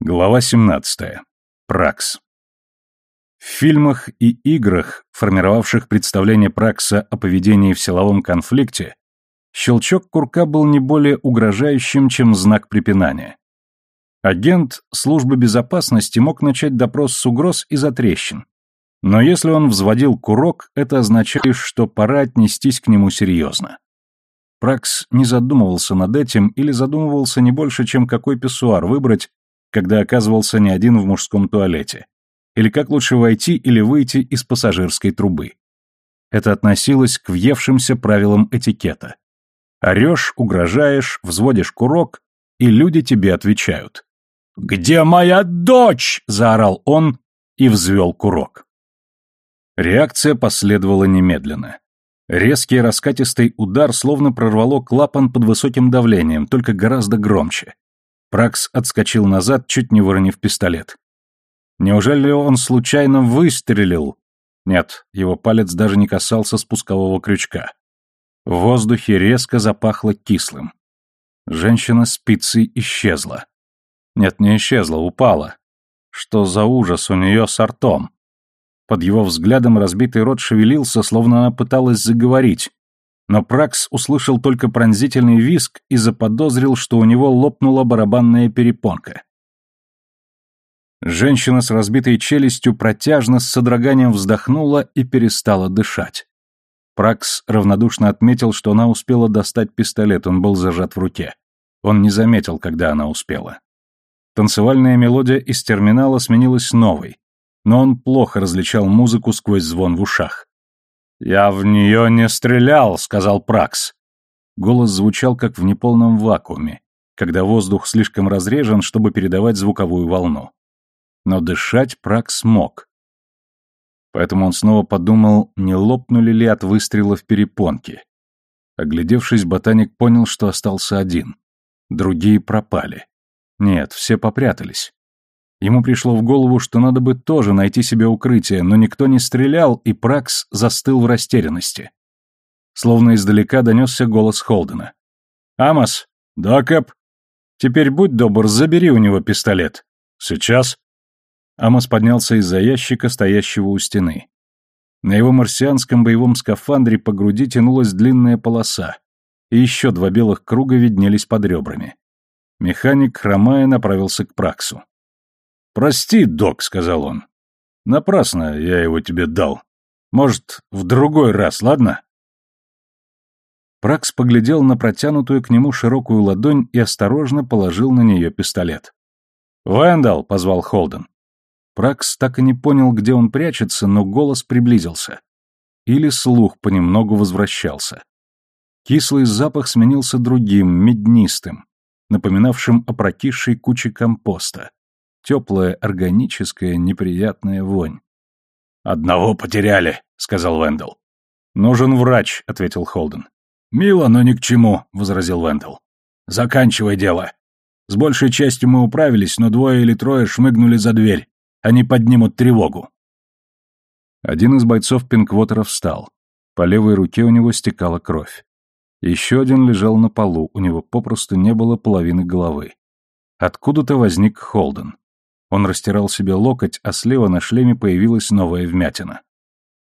Глава 17. Пракс. В фильмах и играх, формировавших представление Пракса о поведении в силовом конфликте, щелчок курка был не более угрожающим, чем знак препинания. Агент службы безопасности мог начать допрос с угроз и затрещин. Но если он взводил курок, это означает, что пора отнестись к нему серьезно. Пракс не задумывался над этим или задумывался не больше, чем какой писсуар выбрать, когда оказывался не один в мужском туалете, или как лучше войти или выйти из пассажирской трубы. Это относилось к въевшимся правилам этикета. Орешь, угрожаешь, взводишь курок, и люди тебе отвечают. «Где моя дочь?» — заорал он и взвел курок. Реакция последовала немедленно. Резкий раскатистый удар словно прорвало клапан под высоким давлением, только гораздо громче. Пракс отскочил назад, чуть не выронив пистолет. Неужели он случайно выстрелил? Нет, его палец даже не касался спускового крючка. В воздухе резко запахло кислым. Женщина спицей исчезла. Нет, не исчезла, упала. Что за ужас у нее с ртом? Под его взглядом разбитый рот шевелился, словно она пыталась заговорить, но Пракс услышал только пронзительный визг и заподозрил, что у него лопнула барабанная перепонка. Женщина с разбитой челюстью протяжно с содроганием вздохнула и перестала дышать. Пракс равнодушно отметил, что она успела достать пистолет, он был зажат в руке. Он не заметил, когда она успела. Танцевальная мелодия из терминала сменилась новой, но он плохо различал музыку сквозь звон в ушах. «Я в нее не стрелял», — сказал Пракс. Голос звучал как в неполном вакууме, когда воздух слишком разрежен, чтобы передавать звуковую волну. Но дышать Пракс мог. Поэтому он снова подумал, не лопнули ли от выстрела в перепонке. Оглядевшись, ботаник понял, что остался один. Другие пропали. Нет, все попрятались. Ему пришло в голову, что надо бы тоже найти себе укрытие, но никто не стрелял, и Пракс застыл в растерянности. Словно издалека донесся голос Холдена. «Амос!» «Да, Кэп?» «Теперь будь добр, забери у него пистолет». «Сейчас». Амос поднялся из-за ящика, стоящего у стены. На его марсианском боевом скафандре по груди тянулась длинная полоса, и еще два белых круга виднелись под ребрами. Механик, хромая, направился к Праксу. «Прости, док», — сказал он. «Напрасно я его тебе дал. Может, в другой раз, ладно?» Пракс поглядел на протянутую к нему широкую ладонь и осторожно положил на нее пистолет. «Вэндалл!» — позвал Холден. Пракс так и не понял, где он прячется, но голос приблизился. Или слух понемногу возвращался. Кислый запах сменился другим, меднистым, напоминавшим о прокисшей куче компоста. Теплая, органическая, неприятная вонь. «Одного потеряли», — сказал Вендел. «Нужен врач», — ответил Холден. «Мило, но ни к чему», — возразил Вендел. «Заканчивай дело. С большей частью мы управились, но двое или трое шмыгнули за дверь. Они поднимут тревогу». Один из бойцов Пинквотера встал. По левой руке у него стекала кровь. Еще один лежал на полу, у него попросту не было половины головы. Откуда-то возник Холден. Он растирал себе локоть, а слева на шлеме появилась новая вмятина.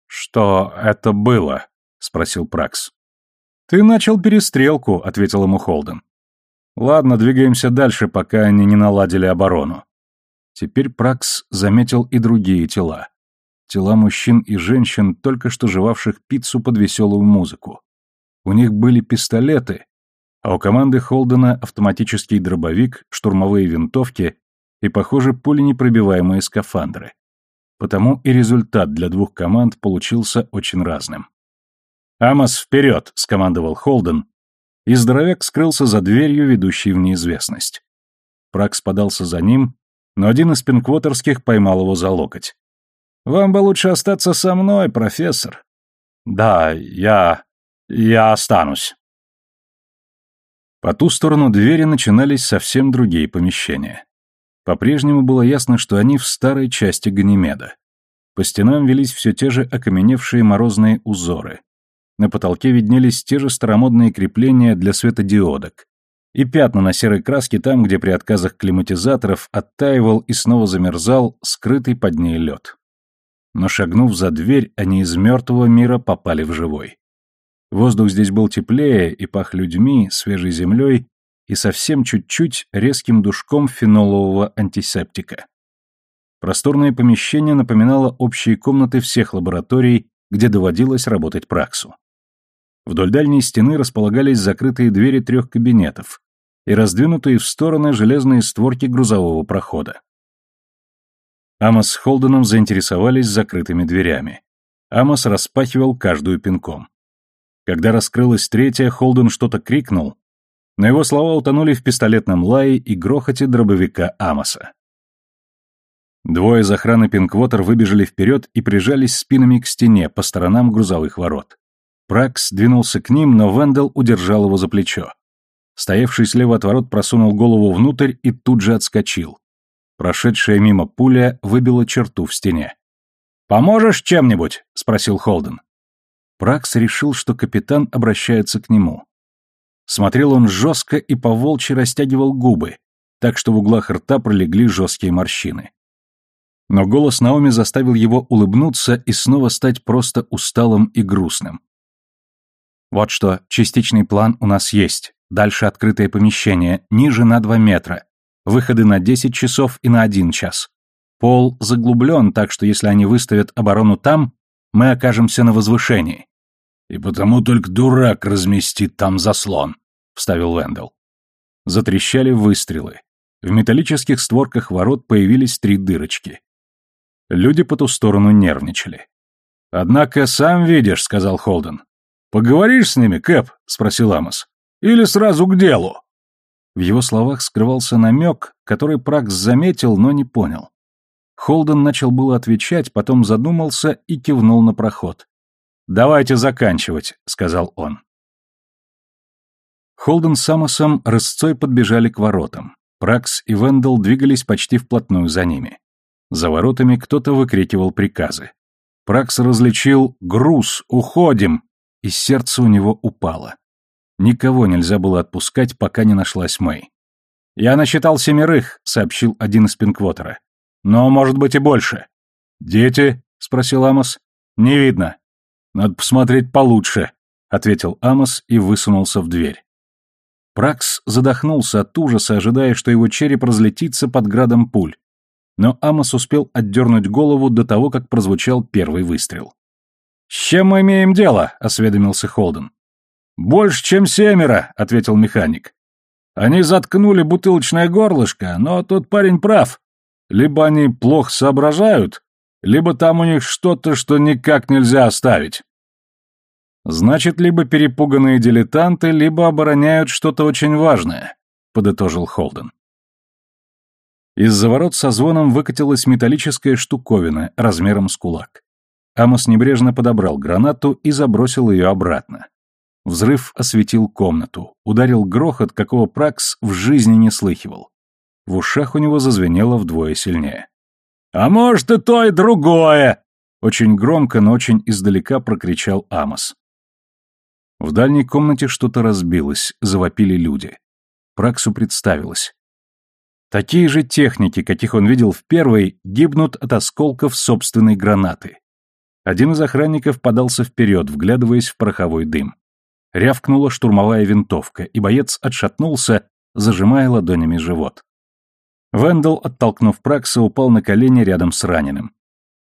«Что это было?» — спросил Пракс. «Ты начал перестрелку», — ответил ему Холден. «Ладно, двигаемся дальше, пока они не наладили оборону». Теперь Пракс заметил и другие тела. Тела мужчин и женщин, только что жевавших пиццу под веселую музыку. У них были пистолеты, а у команды Холдена автоматический дробовик, штурмовые винтовки и, похоже, пуленепробиваемые скафандры. Потому и результат для двух команд получился очень разным. «Амос, вперед!» — скомандовал Холден, и здоровяк скрылся за дверью, ведущей в неизвестность. Пракс подался за ним, но один из пинквотерских поймал его за локоть. «Вам бы лучше остаться со мной, профессор». «Да, я... я останусь». По ту сторону двери начинались совсем другие помещения. По-прежнему было ясно, что они в старой части Ганимеда. По стенам велись все те же окаменевшие морозные узоры. На потолке виднелись те же старомодные крепления для светодиодок. и пятна на серой краске там, где при отказах климатизаторов оттаивал и снова замерзал скрытый под ней лед. Но шагнув за дверь, они из мертвого мира попали в живой. Воздух здесь был теплее и пах людьми, свежей землей и совсем чуть-чуть резким душком фенолового антисептика. Просторное помещение напоминало общие комнаты всех лабораторий, где доводилось работать праксу. Вдоль дальней стены располагались закрытые двери трех кабинетов и раздвинутые в стороны железные створки грузового прохода. Амос с Холденом заинтересовались закрытыми дверями. Амос распахивал каждую пинком. Когда раскрылась третья, Холден что-то крикнул, но его слова утонули в пистолетном лае и грохоте дробовика Амоса. Двое из охраны Пинквотер выбежали вперед и прижались спинами к стене по сторонам грузовых ворот. Пракс двинулся к ним, но Вендел удержал его за плечо. Стоявший слева от ворот просунул голову внутрь и тут же отскочил. Прошедшая мимо пуля выбила черту в стене. «Поможешь чем-нибудь?» — спросил Холден. Пракс решил, что капитан обращается к нему. Смотрел он жестко и поволчьи растягивал губы, так что в углах рта пролегли жесткие морщины. Но голос Наоми заставил его улыбнуться и снова стать просто усталым и грустным. «Вот что, частичный план у нас есть. Дальше открытое помещение, ниже на 2 метра. Выходы на 10 часов и на 1 час. Пол заглублен, так что если они выставят оборону там, мы окажемся на возвышении». «И потому только дурак разместит там заслон», — вставил Вендел. Затрещали выстрелы. В металлических створках ворот появились три дырочки. Люди по ту сторону нервничали. «Однако сам видишь», — сказал Холден. «Поговоришь с ними, Кэп?» — спросил Амос. «Или сразу к делу?» В его словах скрывался намек, который Пракс заметил, но не понял. Холден начал было отвечать, потом задумался и кивнул на проход. «Давайте заканчивать», — сказал он. Холден с Амосом рысцой подбежали к воротам. Пракс и Вендел двигались почти вплотную за ними. За воротами кто-то выкрикивал приказы. Пракс различил «Груз! Уходим!» и сердце у него упало. Никого нельзя было отпускать, пока не нашлась Мэй. «Я насчитал семерых», — сообщил один из Пинквотера. «Но, может быть, и больше». «Дети?» — спросил Амос. «Не видно». «Надо посмотреть получше», — ответил Амос и высунулся в дверь. Пракс задохнулся от ужаса, ожидая, что его череп разлетится под градом пуль но Амос успел отдернуть голову до того, как прозвучал первый выстрел. «С чем мы имеем дело?» — осведомился Холден. «Больше, чем семеро», — ответил механик. «Они заткнули бутылочное горлышко, но тот парень прав. Либо они плохо соображают, либо там у них что-то, что никак нельзя оставить». «Значит, либо перепуганные дилетанты, либо обороняют что-то очень важное», — подытожил Холден. Из-за ворот со звоном выкатилась металлическая штуковина размером с кулак. Амос небрежно подобрал гранату и забросил ее обратно. Взрыв осветил комнату, ударил грохот, какого Пракс в жизни не слыхивал. В ушах у него зазвенело вдвое сильнее. «А может, и то, и другое!» Очень громко, но очень издалека прокричал Амос. В дальней комнате что-то разбилось, завопили люди. Праксу представилось. Такие же техники, каких он видел в первой, гибнут от осколков собственной гранаты. Один из охранников подался вперед, вглядываясь в пороховой дым. Рявкнула штурмовая винтовка, и боец отшатнулся, зажимая ладонями живот. Вендел, оттолкнув Пракса, упал на колени рядом с раненым.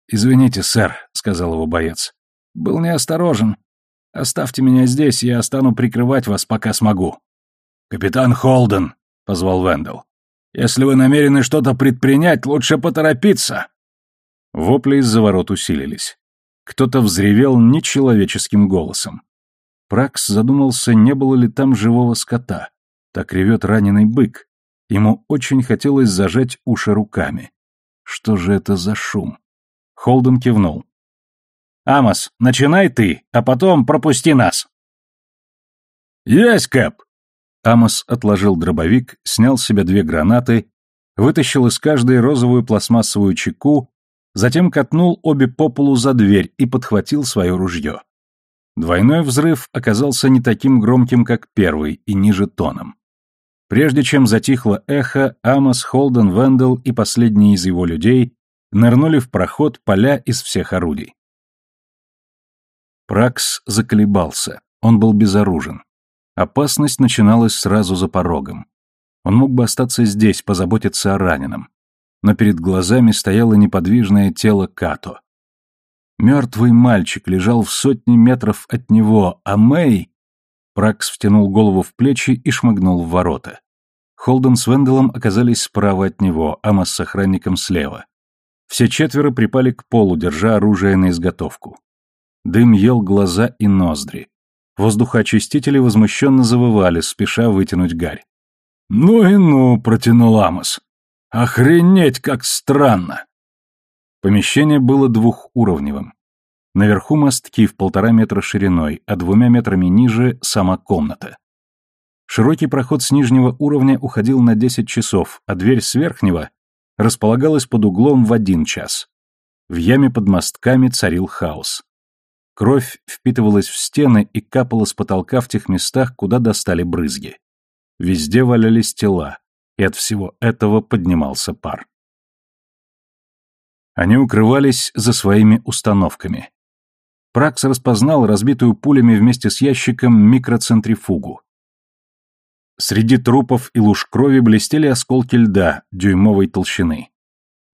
«Извините, сэр», — сказал его боец. «Был неосторожен. Оставьте меня здесь, я стану прикрывать вас, пока смогу». «Капитан Холден», — позвал Вендел. Если вы намерены что-то предпринять, лучше поторопиться. Вопли из-за ворот усилились. Кто-то взревел нечеловеческим голосом. Пракс задумался, не было ли там живого скота. Так ревет раненый бык. Ему очень хотелось зажать уши руками. Что же это за шум? Холден кивнул. «Амос, начинай ты, а потом пропусти нас». «Есть, Кэп!» Амос отложил дробовик, снял с себя две гранаты, вытащил из каждой розовую пластмассовую чеку, затем катнул обе по полу за дверь и подхватил свое ружье. Двойной взрыв оказался не таким громким, как первый, и ниже тоном. Прежде чем затихло эхо, Амос, Холден, Вендел и последние из его людей нырнули в проход поля из всех орудий. Пракс заколебался. Он был безоружен. Опасность начиналась сразу за порогом. Он мог бы остаться здесь, позаботиться о раненом. Но перед глазами стояло неподвижное тело Като. Мертвый мальчик лежал в сотни метров от него, а Мэй... Пракс втянул голову в плечи и шмыгнул в ворота. Холден с Венделом оказались справа от него, Амос с охранником слева. Все четверо припали к полу, держа оружие на изготовку. Дым ел глаза и ноздри. Воздухоочистители возмущенно завывали, спеша вытянуть гарь. «Ну и ну», — протянул Амос. «Охренеть, как странно!» Помещение было двухуровневым. Наверху мостки в полтора метра шириной, а двумя метрами ниже — сама комната. Широкий проход с нижнего уровня уходил на 10 часов, а дверь с верхнего располагалась под углом в один час. В яме под мостками царил хаос. Кровь впитывалась в стены и капала с потолка в тех местах, куда достали брызги. Везде валялись тела, и от всего этого поднимался пар. Они укрывались за своими установками. Пракс распознал разбитую пулями вместе с ящиком микроцентрифугу. Среди трупов и луж крови блестели осколки льда дюймовой толщины.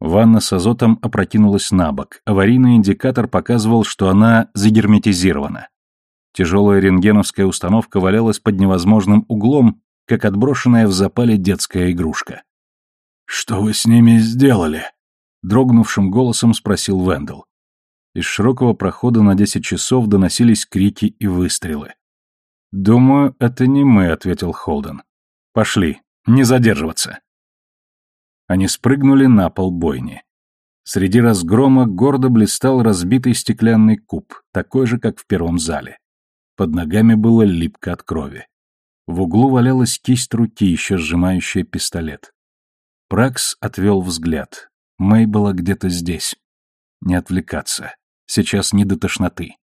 Ванна с азотом опрокинулась на бок. Аварийный индикатор показывал, что она загерметизирована. Тяжелая рентгеновская установка валялась под невозможным углом, как отброшенная в запале детская игрушка. «Что вы с ними сделали?» — дрогнувшим голосом спросил Вендел. Из широкого прохода на десять часов доносились крики и выстрелы. «Думаю, это не мы», — ответил Холден. «Пошли, не задерживаться». Они спрыгнули на пол бойни. Среди разгрома гордо блистал разбитый стеклянный куб, такой же, как в первом зале. Под ногами было липко от крови. В углу валялась кисть руки, еще сжимающая пистолет. Пракс отвел взгляд. Мэй была где-то здесь. Не отвлекаться. Сейчас не до тошноты.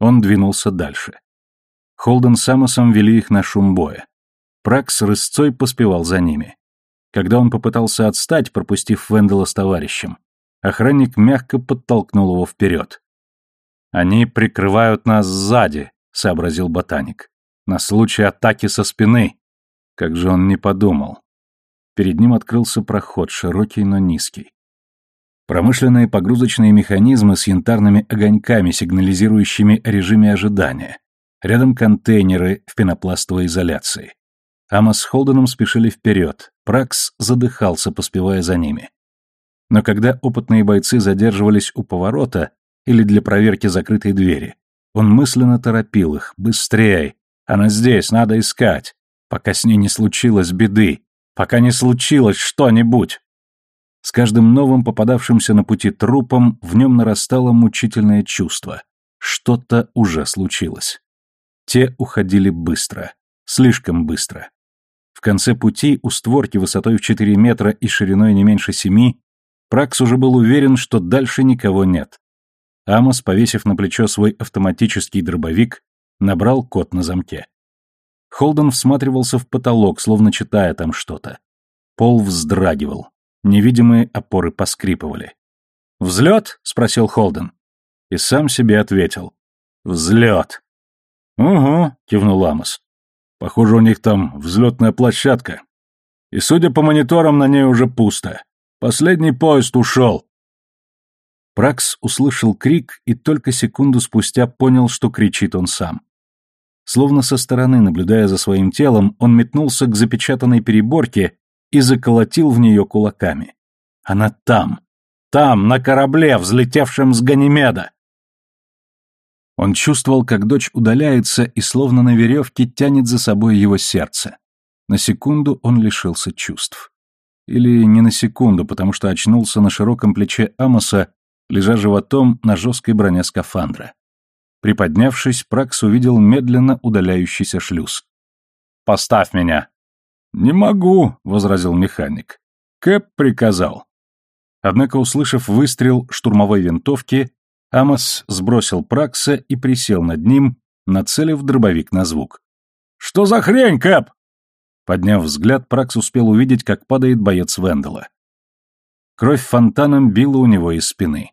Он двинулся дальше. Холден с Амосом вели их на шум боя. Пракс рысцой поспевал за ними. Когда он попытался отстать, пропустив Вендела с товарищем, охранник мягко подтолкнул его вперед. «Они прикрывают нас сзади», — сообразил ботаник. «На случай атаки со спины». Как же он не подумал. Перед ним открылся проход, широкий, но низкий. Промышленные погрузочные механизмы с янтарными огоньками, сигнализирующими о режиме ожидания. Рядом контейнеры в пенопластовой изоляции. Амос с Холденом спешили вперед, Пракс задыхался, поспевая за ними. Но когда опытные бойцы задерживались у поворота или для проверки закрытой двери, он мысленно торопил их «Быстрей! Она здесь, надо искать! Пока с ней не случилось беды! Пока не случилось что-нибудь!» С каждым новым попадавшимся на пути трупом в нем нарастало мучительное чувство. Что-то уже случилось. Те уходили быстро. Слишком быстро. Конце пути, у створки высотой в 4 метра и шириной не меньше 7, Пракс уже был уверен, что дальше никого нет. Амос, повесив на плечо свой автоматический дробовик, набрал код на замке. Холден всматривался в потолок, словно читая там что-то. Пол вздрагивал. Невидимые опоры поскрипывали. «Взлет?» — спросил Холден. И сам себе ответил. «Взлет». «Угу», — кивнул Амос. Похоже, у них там взлетная площадка. И, судя по мониторам, на ней уже пусто. Последний поезд ушел. Пракс услышал крик и только секунду спустя понял, что кричит он сам. Словно со стороны, наблюдая за своим телом, он метнулся к запечатанной переборке и заколотил в нее кулаками. Она там, там, на корабле, взлетевшем с Ганимеда. Он чувствовал, как дочь удаляется и словно на веревке тянет за собой его сердце. На секунду он лишился чувств. Или не на секунду, потому что очнулся на широком плече Амоса, лежа животом на жесткой броне скафандра. Приподнявшись, Пракс увидел медленно удаляющийся шлюз. «Поставь меня!» «Не могу», — возразил механик. Кэп приказал. Однако, услышав выстрел штурмовой винтовки, Амос сбросил Пракса и присел над ним, нацелив дробовик на звук. «Что за хрень, Кэп?» Подняв взгляд, Пракс успел увидеть, как падает боец Вендела. Кровь фонтаном била у него из спины.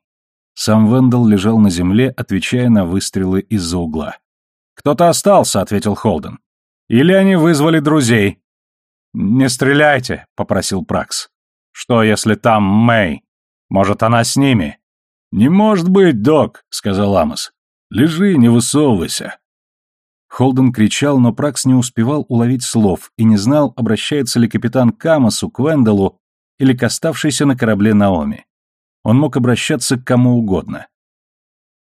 Сам Вендел лежал на земле, отвечая на выстрелы из-за угла. «Кто-то остался», — ответил Холден. «Или они вызвали друзей». «Не стреляйте», — попросил Пракс. «Что, если там Мэй? Может, она с ними?» «Не может быть, док», — сказал Амос. «Лежи, не высовывайся». Холден кричал, но Пракс не успевал уловить слов и не знал, обращается ли капитан к Амосу, к Венделу или к оставшейся на корабле Наоми. Он мог обращаться к кому угодно.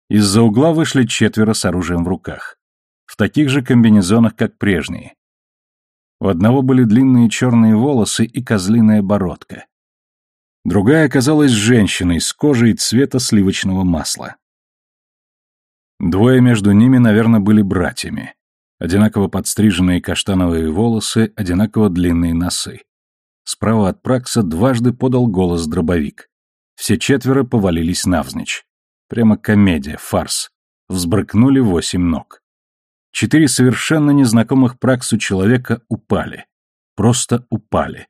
Из-за угла вышли четверо с оружием в руках. В таких же комбинезонах, как прежние. У одного были длинные черные волосы и козлиная бородка. Другая оказалась женщиной с кожей цвета сливочного масла. Двое между ними, наверное, были братьями. Одинаково подстриженные каштановые волосы, одинаково длинные носы. Справа от Пракса дважды подал голос дробовик. Все четверо повалились навзничь. Прямо комедия, фарс. Взбрыкнули восемь ног. Четыре совершенно незнакомых Праксу человека упали. Просто упали.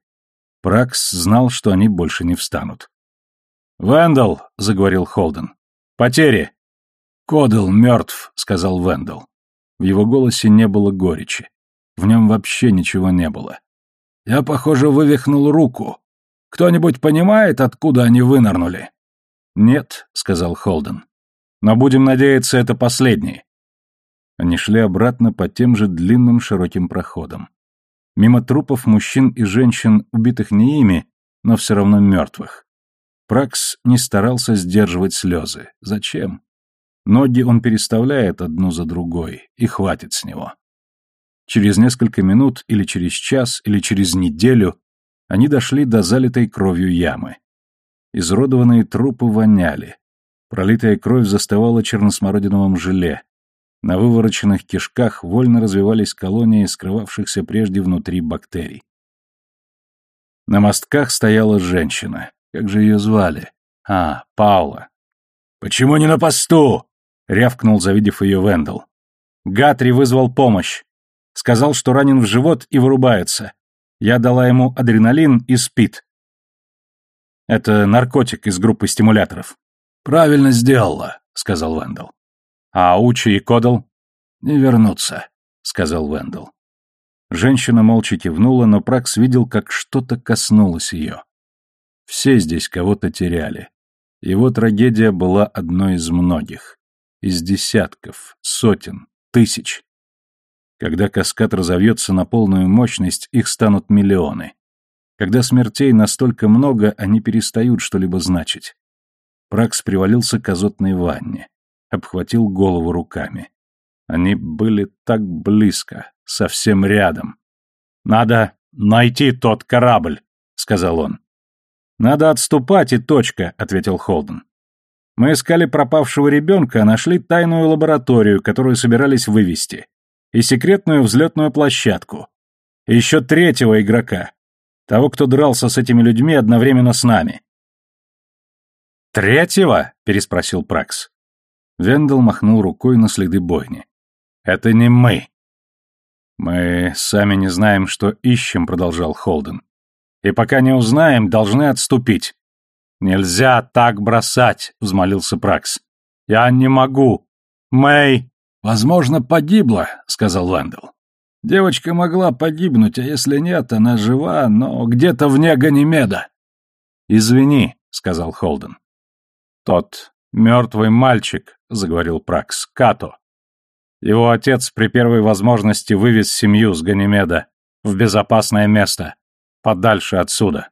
Пракс знал, что они больше не встанут. «Вендел», — заговорил Холден. «Потери». «Кодел мертв», — сказал Вендел. В его голосе не было горечи. В нем вообще ничего не было. «Я, похоже, вывихнул руку. Кто-нибудь понимает, откуда они вынырнули?» «Нет», — сказал Холден. «Но будем надеяться, это последний». Они шли обратно по тем же длинным широким проходам мимо трупов мужчин и женщин, убитых не ими, но все равно мертвых. Пракс не старался сдерживать слезы. Зачем? Ноги он переставляет одну за другой, и хватит с него. Через несколько минут, или через час, или через неделю они дошли до залитой кровью ямы. Изродованные трупы воняли. Пролитая кровь застывала черносмородиновом желе, на вывороченных кишках вольно развивались колонии скрывавшихся прежде внутри бактерий. На мостках стояла женщина. Как же ее звали? А, Паула. «Почему не на посту?» — рявкнул, завидев ее Вендел. Гатри вызвал помощь. Сказал, что ранен в живот и вырубается. Я дала ему адреналин и спит. Это наркотик из группы стимуляторов. «Правильно сделала», — сказал Вендел. А Учи и Кодал? Не вернутся, сказал Вендел. Женщина молча кивнула, но Пракс видел, как что-то коснулось ее. Все здесь кого-то теряли. Его трагедия была одной из многих. Из десятков, сотен, тысяч. Когда каскад разовьется на полную мощность, их станут миллионы. Когда смертей настолько много, они перестают что-либо значить. Пракс привалился к азотной ванне обхватил голову руками. Они были так близко, совсем рядом. «Надо найти тот корабль», — сказал он. «Надо отступать и точка», — ответил Холден. «Мы искали пропавшего ребенка, а нашли тайную лабораторию, которую собирались вывести, и секретную взлетную площадку, и еще третьего игрока, того, кто дрался с этими людьми одновременно с нами». «Третьего?» — переспросил Пракс. Вендел махнул рукой на следы бойни. «Это не мы». «Мы сами не знаем, что ищем», — продолжал Холден. «И пока не узнаем, должны отступить». «Нельзя так бросать», — взмолился Пракс. «Я не могу. Мэй...» «Возможно, погибла», — сказал Вендел. «Девочка могла погибнуть, а если нет, она жива, но где-то вне Ганимеда». «Извини», — сказал Холден. «Тот «Мертвый мальчик», — заговорил Пракс, — «Като. Его отец при первой возможности вывез семью с Ганимеда в безопасное место, подальше отсюда».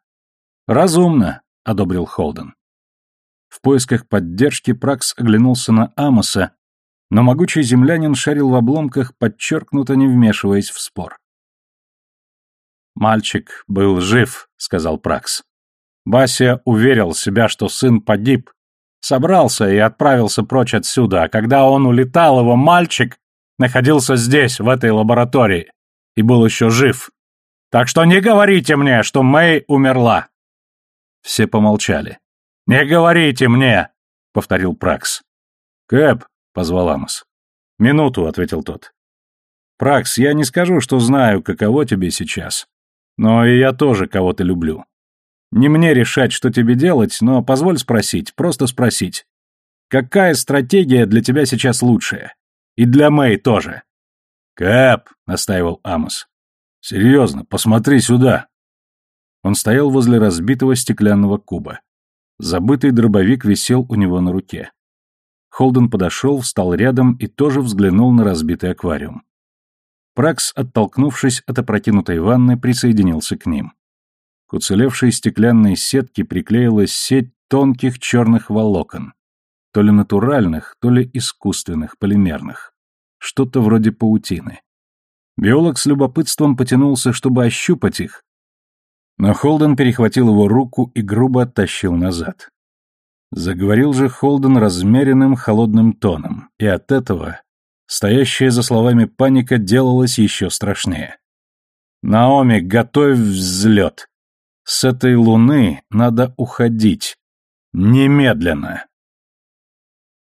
«Разумно», — одобрил Холден. В поисках поддержки Пракс оглянулся на Амоса, но могучий землянин шарил в обломках, подчеркнуто не вмешиваясь в спор. «Мальчик был жив», — сказал Пракс. Бася уверил себя, что сын погиб, Собрался и отправился прочь отсюда, а когда он улетал, его мальчик находился здесь, в этой лаборатории, и был еще жив. Так что не говорите мне, что Мэй умерла. Все помолчали. «Не говорите мне!» — повторил Пракс. «Кэп!» — позвал Амос. «Минуту», — ответил тот. «Пракс, я не скажу, что знаю, каково тебе сейчас. Но и я тоже кого-то люблю. Не мне решать, что тебе делать, но позволь спросить, просто спросить. Какая стратегия для тебя сейчас лучшая? И для Мэй тоже. Кэп, настаивал Амос. Серьезно, посмотри сюда. Он стоял возле разбитого стеклянного куба. Забытый дробовик висел у него на руке. Холден подошел, встал рядом и тоже взглянул на разбитый аквариум. Пракс, оттолкнувшись от опрокинутой ванны, присоединился к ним. К уцелевшей стеклянной сетке приклеилась сеть тонких черных волокон, то ли натуральных, то ли искусственных, полимерных. Что-то вроде паутины. Биолог с любопытством потянулся, чтобы ощупать их, но Холден перехватил его руку и грубо оттащил назад. Заговорил же Холден размеренным, холодным тоном, и от этого стоящая за словами паника делалась еще страшнее. «Наоми, готовь взлет! С этой луны надо уходить. Немедленно!»